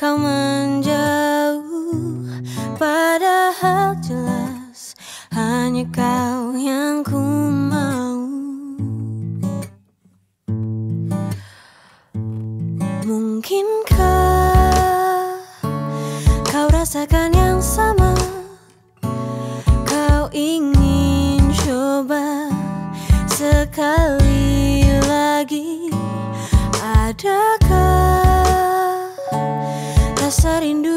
kau menjauh. Padahal jelas hanya kau yang ku mau. Mungkinkah kau rasakan yang sama. Kau ingin coba sekali lagi. Ada rasa rindu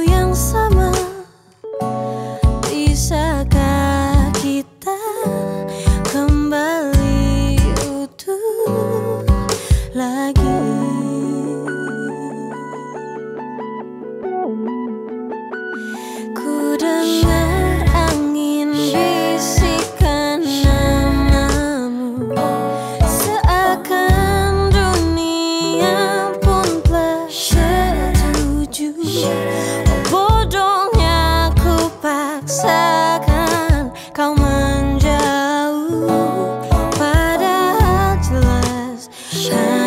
山。